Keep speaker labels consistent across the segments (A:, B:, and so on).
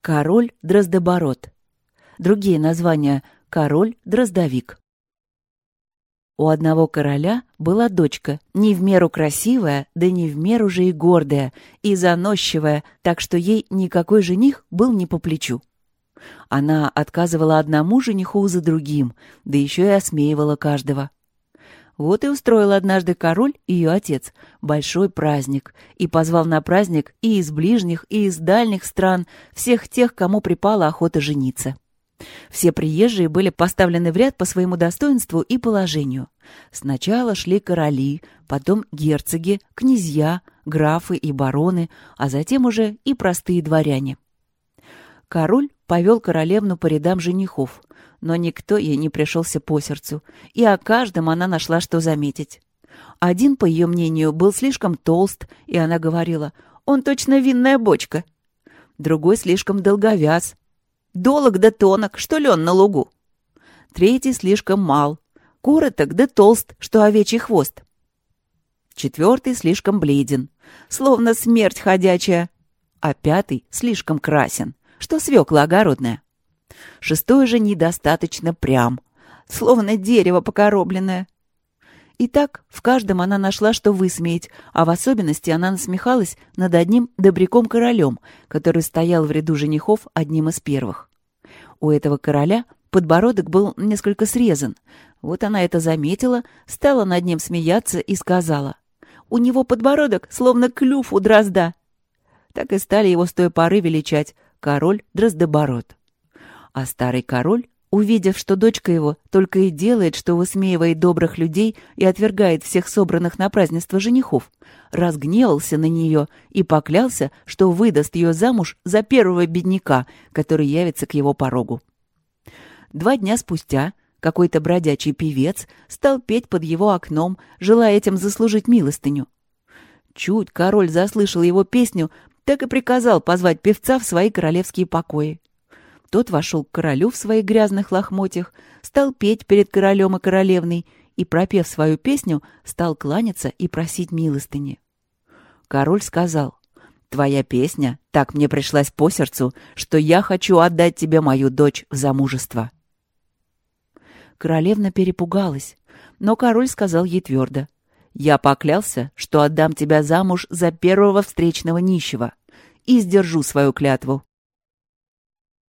A: Король-дроздоборот. Другие названия — король-дроздовик. У одного короля была дочка, не в меру красивая, да не в меру же и гордая, и заносчивая, так что ей никакой жених был не по плечу. Она отказывала одному жениху за другим, да еще и осмеивала каждого. Вот и устроил однажды король, ее отец, большой праздник, и позвал на праздник и из ближних, и из дальних стран всех тех, кому припала охота жениться. Все приезжие были поставлены в ряд по своему достоинству и положению. Сначала шли короли, потом герцоги, князья, графы и бароны, а затем уже и простые дворяне. Король повел королевну по рядам женихов, но никто ей не пришелся по сердцу, и о каждом она нашла, что заметить. Один, по ее мнению, был слишком толст, и она говорила, «Он точно винная бочка». Другой слишком долговяз. «Долог да тонок, что ли он на лугу?» Третий слишком мал. Короток да толст, что овечий хвост. Четвертый слишком бледен, словно смерть ходячая. А пятый слишком красен, что свекла огородная. Шестой же недостаточно прям, словно дерево покоробленное. И так в каждом она нашла, что высмеять, а в особенности она насмехалась над одним добряком-королем, который стоял в ряду женихов одним из первых. У этого короля подбородок был несколько срезан. Вот она это заметила, стала над ним смеяться и сказала. «У него подбородок, словно клюв у дрозда». Так и стали его с той поры величать король Дроздобород. А старый король, увидев, что дочка его только и делает, что высмеивает добрых людей и отвергает всех собранных на празднество женихов, разгневался на нее и поклялся, что выдаст ее замуж за первого бедняка, который явится к его порогу. Два дня спустя какой-то бродячий певец стал петь под его окном, желая этим заслужить милостыню. Чуть король заслышал его песню, так и приказал позвать певца в свои королевские покои. Тот вошел к королю в своих грязных лохмотьях, стал петь перед королем и королевной и, пропев свою песню, стал кланяться и просить милостыни. Король сказал, «Твоя песня так мне пришлась по сердцу, что я хочу отдать тебе мою дочь в замужество». Королевна перепугалась, но король сказал ей твердо, «Я поклялся, что отдам тебя замуж за первого встречного нищего и сдержу свою клятву».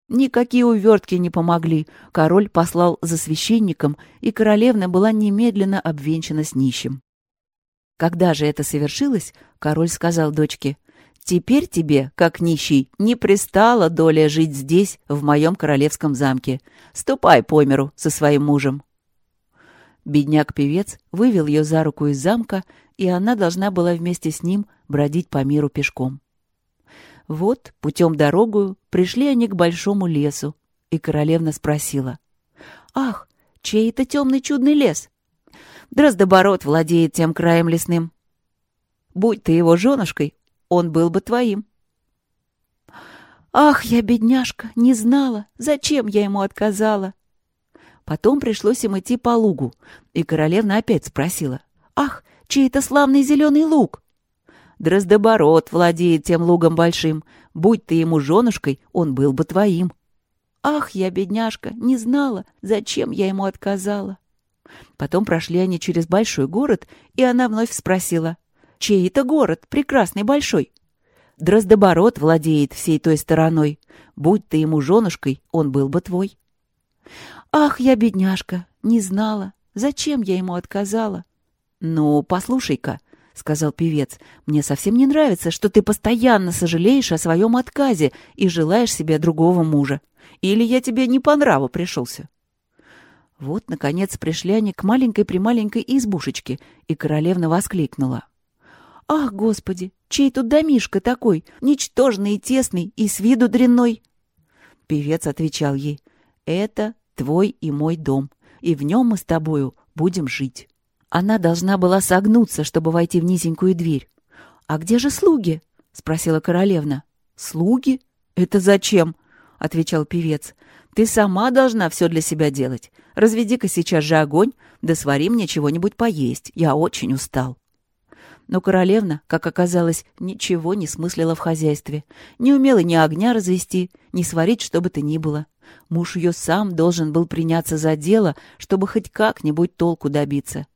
A: Никакие увертки не помогли. Король послал за священником, и королевна была немедленно обвенчана с нищим. Когда же это совершилось, король сказал дочке, «Теперь тебе, как нищий, не пристало доля жить здесь, в моем королевском замке. Ступай по миру со своим мужем». Бедняк-певец вывел ее за руку из замка, и она должна была вместе с ним бродить по миру пешком. Вот, путем дорогую, пришли они к большому лесу, и королевна спросила. «Ах, чей это темный чудный лес?» «Дроздоборот владеет тем краем лесным. Будь ты его женушкой, он был бы твоим». «Ах, я бедняжка, не знала, зачем я ему отказала?» Потом пришлось им идти по лугу, и королевна опять спросила. «Ах, чей это славный зеленый луг?» Дроздоборот владеет тем лугом большим. Будь ты ему женушкой, он был бы твоим. Ах, я, бедняжка, не знала, зачем я ему отказала. Потом прошли они через большой город, и она вновь спросила. «Чей это город, прекрасный большой?» Дроздоборот владеет всей той стороной. Будь ты ему женушкой, он был бы твой. Ах, я бедняжка, не знала, зачем я ему отказала. Ну, послушай-ка, — сказал певец, — «мне совсем не нравится, что ты постоянно сожалеешь о своем отказе и желаешь себе другого мужа. Или я тебе не по нраву пришелся?» Вот, наконец, пришли они к маленькой-прималенькой избушечке, и королевна воскликнула. «Ах, Господи, чей тут домишка такой, ничтожный и тесный, и с виду дрянной?» Певец отвечал ей, «Это твой и мой дом, и в нем мы с тобою будем жить». Она должна была согнуться, чтобы войти в низенькую дверь. «А где же слуги?» — спросила королевна. «Слуги? Это зачем?» — отвечал певец. «Ты сама должна все для себя делать. Разведи-ка сейчас же огонь, да свари мне чего-нибудь поесть. Я очень устал». Но королевна, как оказалось, ничего не смыслила в хозяйстве. Не умела ни огня развести, ни сварить что бы то ни было. Муж ее сам должен был приняться за дело, чтобы хоть как-нибудь толку добиться.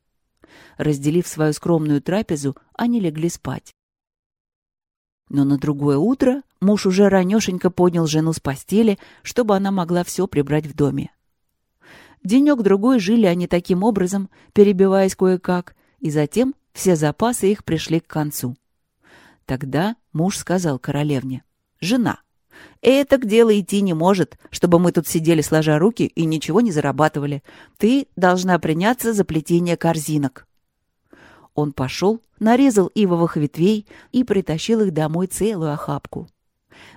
A: Разделив свою скромную трапезу, они легли спать. Но на другое утро муж уже ранешенько поднял жену с постели, чтобы она могла все прибрать в доме. Денек-другой жили они таким образом, перебиваясь кое-как, и затем все запасы их пришли к концу. Тогда муж сказал королевне, «Жена, это к делу идти не может, чтобы мы тут сидели сложа руки и ничего не зарабатывали. Ты должна приняться за плетение корзинок». Он пошел, нарезал ивовых ветвей и притащил их домой целую охапку.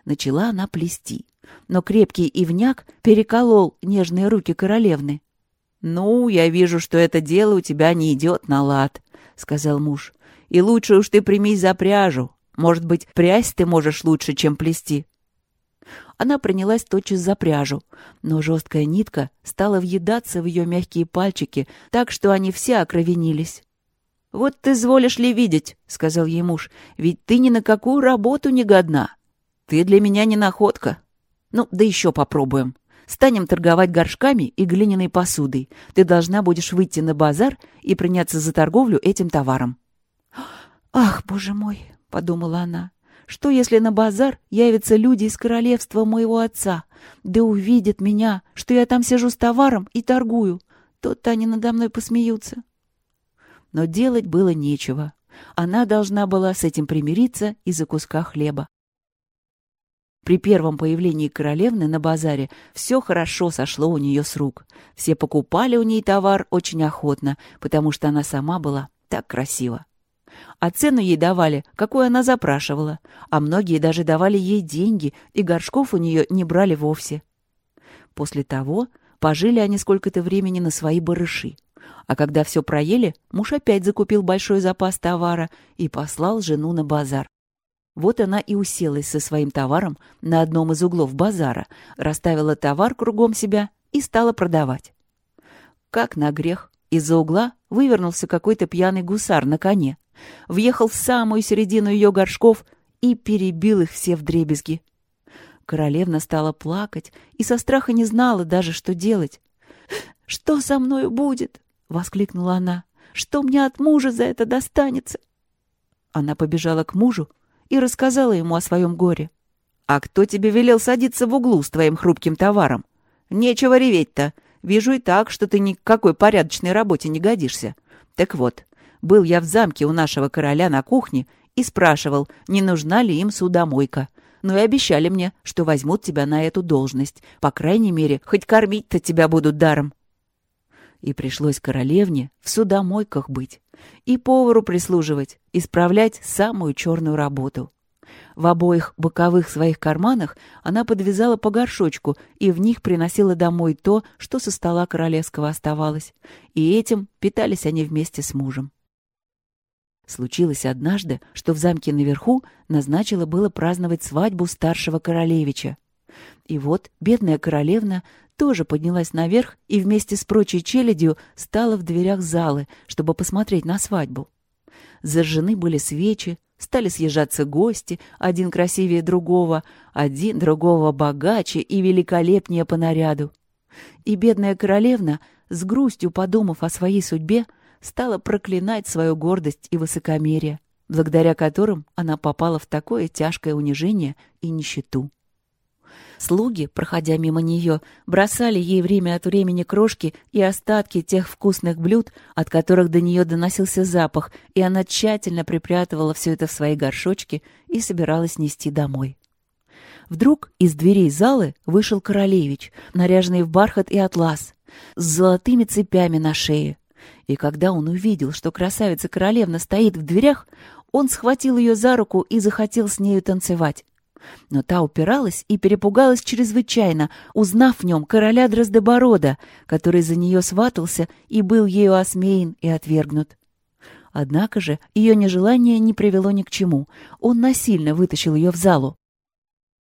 A: Начала она плести, но крепкий ивняк переколол нежные руки королевны. «Ну, я вижу, что это дело у тебя не идет на лад», — сказал муж. «И лучше уж ты примись за пряжу. Может быть, прясть ты можешь лучше, чем плести». Она принялась тотчас за пряжу, но жесткая нитка стала въедаться в ее мягкие пальчики, так что они все окровенились. «Вот ты изволишь ли видеть», — сказал ей муж, — «ведь ты ни на какую работу не годна. Ты для меня не находка. Ну, да еще попробуем. Станем торговать горшками и глиняной посудой. Ты должна будешь выйти на базар и приняться за торговлю этим товаром». «Ах, боже мой!» — подумала она. «Что, если на базар явятся люди из королевства моего отца, да увидят меня, что я там сижу с товаром и торгую? То-то они надо мной посмеются» но делать было нечего. Она должна была с этим примириться из-за куска хлеба. При первом появлении королевны на базаре все хорошо сошло у нее с рук. Все покупали у ней товар очень охотно, потому что она сама была так красива. А цену ей давали, какую она запрашивала, а многие даже давали ей деньги, и горшков у нее не брали вовсе. После того пожили они сколько-то времени на свои барыши. А когда все проели, муж опять закупил большой запас товара и послал жену на базар. Вот она и уселась со своим товаром на одном из углов базара, расставила товар кругом себя и стала продавать. Как на грех, из-за угла вывернулся какой-то пьяный гусар на коне, въехал в самую середину ее горшков и перебил их все вдребезги. Королевна стала плакать и со страха не знала даже, что делать. «Что со мною будет? воскликнула она. «Что мне от мужа за это достанется?» Она побежала к мужу и рассказала ему о своем горе. «А кто тебе велел садиться в углу с твоим хрупким товаром? Нечего реветь-то. Вижу и так, что ты ни какой порядочной работе не годишься. Так вот, был я в замке у нашего короля на кухне и спрашивал, не нужна ли им судомойка. Ну и обещали мне, что возьмут тебя на эту должность. По крайней мере, хоть кормить-то тебя будут даром. И пришлось королевне в судомойках быть, и повару прислуживать, исправлять самую черную работу. В обоих боковых своих карманах она подвязала по горшочку и в них приносила домой то, что со стола королевского оставалось. И этим питались они вместе с мужем. Случилось однажды, что в замке наверху назначила было праздновать свадьбу старшего королевича. И вот бедная королевна тоже поднялась наверх и вместе с прочей челядью стала в дверях залы, чтобы посмотреть на свадьбу. Зажжены были свечи, стали съезжаться гости, один красивее другого, один другого богаче и великолепнее по наряду. И бедная королевна, с грустью подумав о своей судьбе, стала проклинать свою гордость и высокомерие, благодаря которым она попала в такое тяжкое унижение и нищету. Слуги, проходя мимо нее, бросали ей время от времени крошки и остатки тех вкусных блюд, от которых до нее доносился запах, и она тщательно припрятывала все это в свои горшочки и собиралась нести домой. Вдруг из дверей залы вышел королевич, наряженный в бархат и атлас, с золотыми цепями на шее. И когда он увидел, что красавица-королевна стоит в дверях, он схватил ее за руку и захотел с нею танцевать. Но та упиралась и перепугалась чрезвычайно, узнав в нем короля Дроздоборода, который за нее сватался и был ею осмеян и отвергнут. Однако же ее нежелание не привело ни к чему. Он насильно вытащил ее в залу.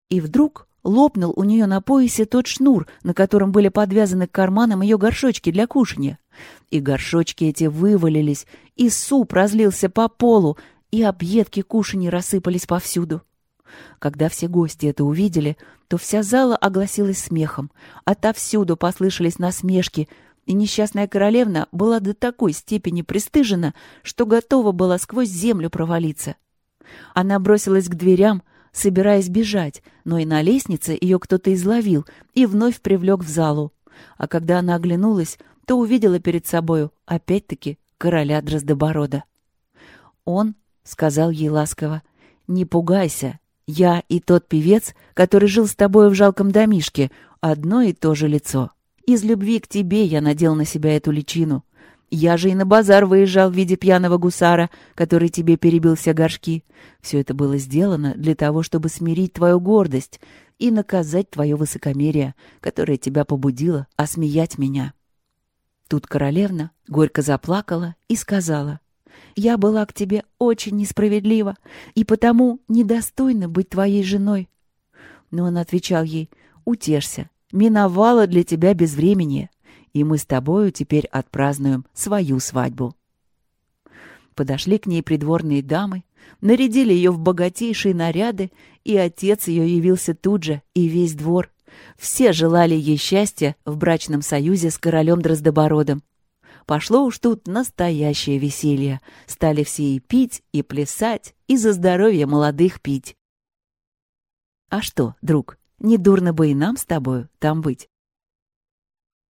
A: И вдруг лопнул у нее на поясе тот шнур, на котором были подвязаны к карманам ее горшочки для кушанья. И горшочки эти вывалились, и суп разлился по полу, и объедки кушанья рассыпались повсюду. Когда все гости это увидели, то вся зала огласилась смехом. Отовсюду послышались насмешки, и несчастная королевна была до такой степени пристыжена, что готова была сквозь землю провалиться. Она бросилась к дверям, собираясь бежать, но и на лестнице ее кто-то изловил и вновь привлек в залу. А когда она оглянулась, то увидела перед собою, опять-таки, короля Дроздоборода. Он сказал ей ласково, «Не пугайся, я и тот певец, который жил с тобой в жалком домишке, одно и то же лицо. Из любви к тебе я надел на себя эту личину. Я же и на базар выезжал в виде пьяного гусара, который тебе перебил все горшки. Все это было сделано для того, чтобы смирить твою гордость и наказать твое высокомерие, которое тебя побудило осмеять меня». Тут королевна горько заплакала и сказала — я была к тебе очень несправедлива и потому недостойна быть твоей женой. Но он отвечал ей, утешься, миновало для тебя безвременье, и мы с тобою теперь отпразднуем свою свадьбу. Подошли к ней придворные дамы, нарядили ее в богатейшие наряды, и отец ее явился тут же, и весь двор. Все желали ей счастья в брачном союзе с королем Дроздобородом. Пошло уж тут настоящее веселье. Стали все и пить, и плясать, и за здоровье молодых пить. А что, друг, не дурно бы и нам с тобою там быть?